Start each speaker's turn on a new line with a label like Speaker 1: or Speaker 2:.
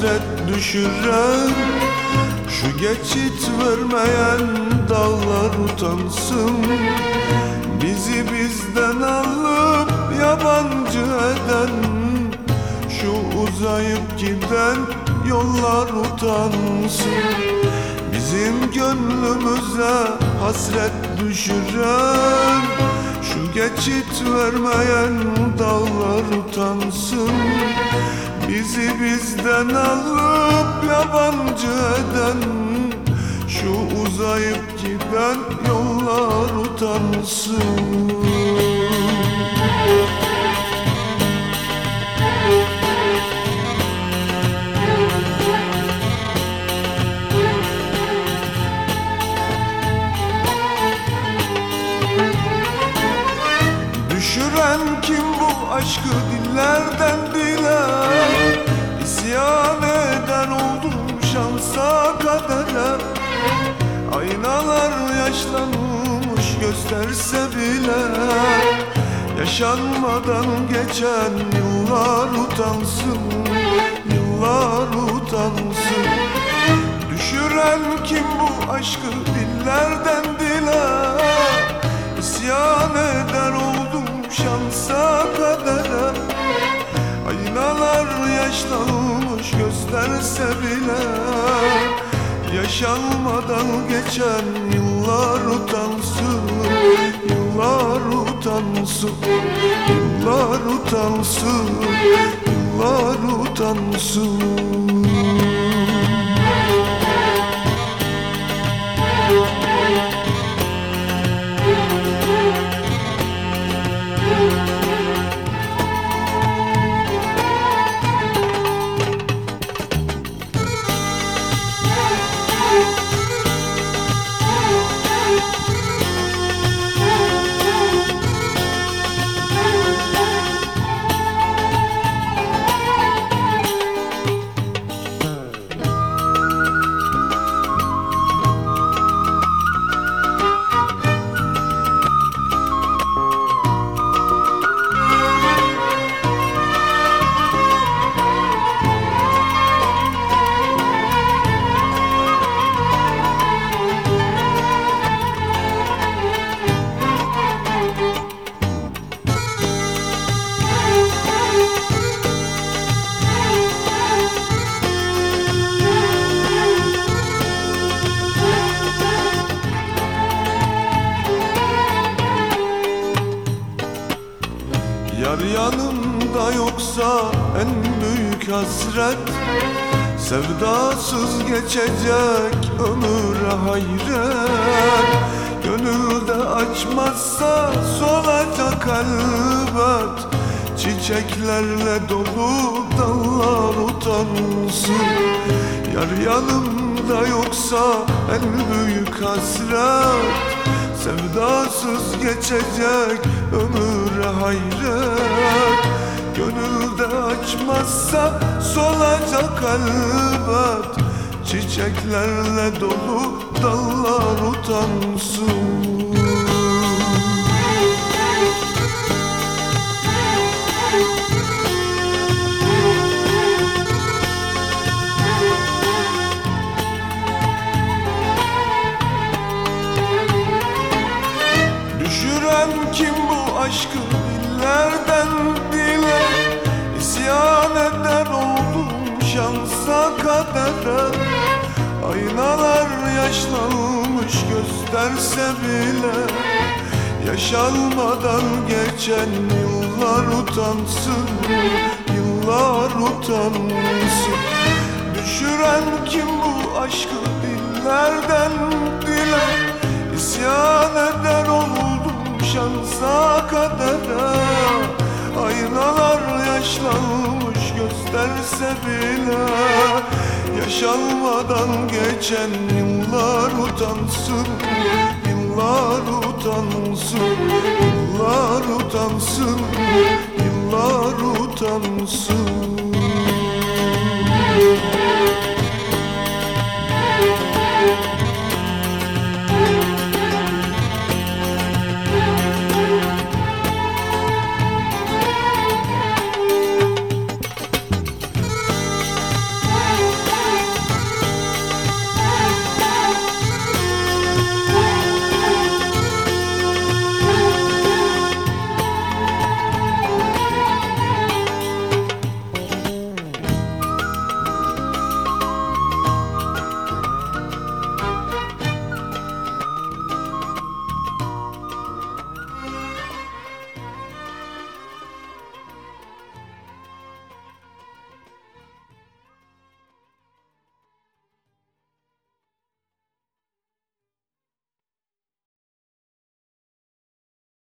Speaker 1: Hasret düşüren Şu geçit vermeyen dağlar utansın. Bizi bizden alıp yabancı eden Şu uzayıp giden yollar utansın. Bizim gönlümüze hasret düşüren Şu geçit vermeyen dağlar utansın. Bizi bizden alıp yabancı eden Şu uzayıp giden yollar utansın kim bu aşkı dillerden dile? İsyan eden oldum şansa kadere. Aynalar yaşlanmış gösterse bile. Yaşanmadan geçen yıllar utansın Yıllar utansın. Düşüren kim bu aşkı dillerden dile yaşlanmış gösterse bile. Yaşanmadan geçen yıllar utansın Yıllar utansın Yıllar utansın Yıllar utansın yanımda yoksa en büyük hasret. Sevdasız geçecek ömür hayret. Gönülde açmazsa solacak elbet. Çiçeklerle dolu dallar utansın. Yar yanımda yoksa en büyük hasret Sevdasız geçecek ömür hayret. Gönülde açmazsa solacak elbet. Çiçeklerle dolu dallar utansın dillerden dile İsyan eder oldum şansa kadere Aynalar yaşlanmış gösterse bile Yaşanmadan geçen yıllar utansın Yıllar utansın. Düşüren kim bu aşkı dillerden dile yaşlanmış gösterse bile Yaşanmadan geçen yıllar utansın Yıllar utansın Yıllar utansın Yıllar utansın